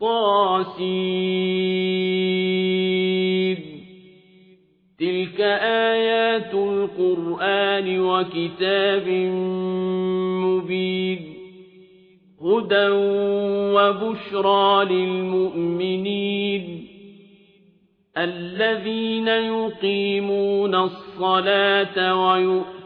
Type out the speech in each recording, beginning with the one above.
طاسير تلك آيات القرآن وكتاب مبين. هدى وبشرى للمؤمنين. الذين يقيمون الصلاة ويؤتون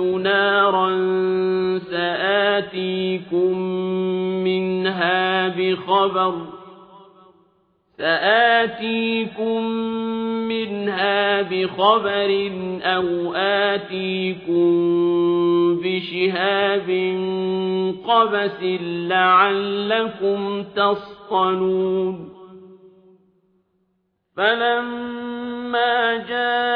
نارا سآتيكم منها بخبر سآتيكم منها بخبر أو آتيكم بشهاب قبس لعلكم تصطلون فلما جاءها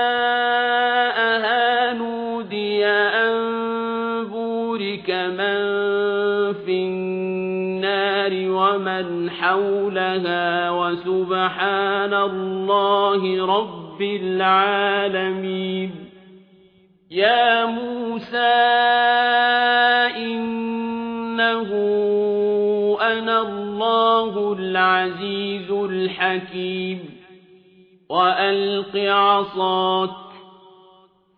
النار ومن حولها وسبحان الله رب العالمين. يا موسى إنه أنا الله العزيز الحكيم. وألق عصاك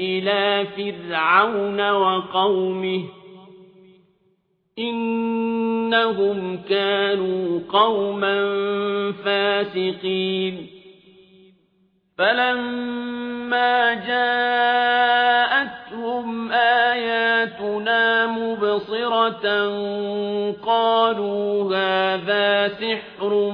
إلى فرعون وقومه إنهم كانوا قوما فاسقين فلما جاءتهم آياتنا مبصرة قالوا هذا سحر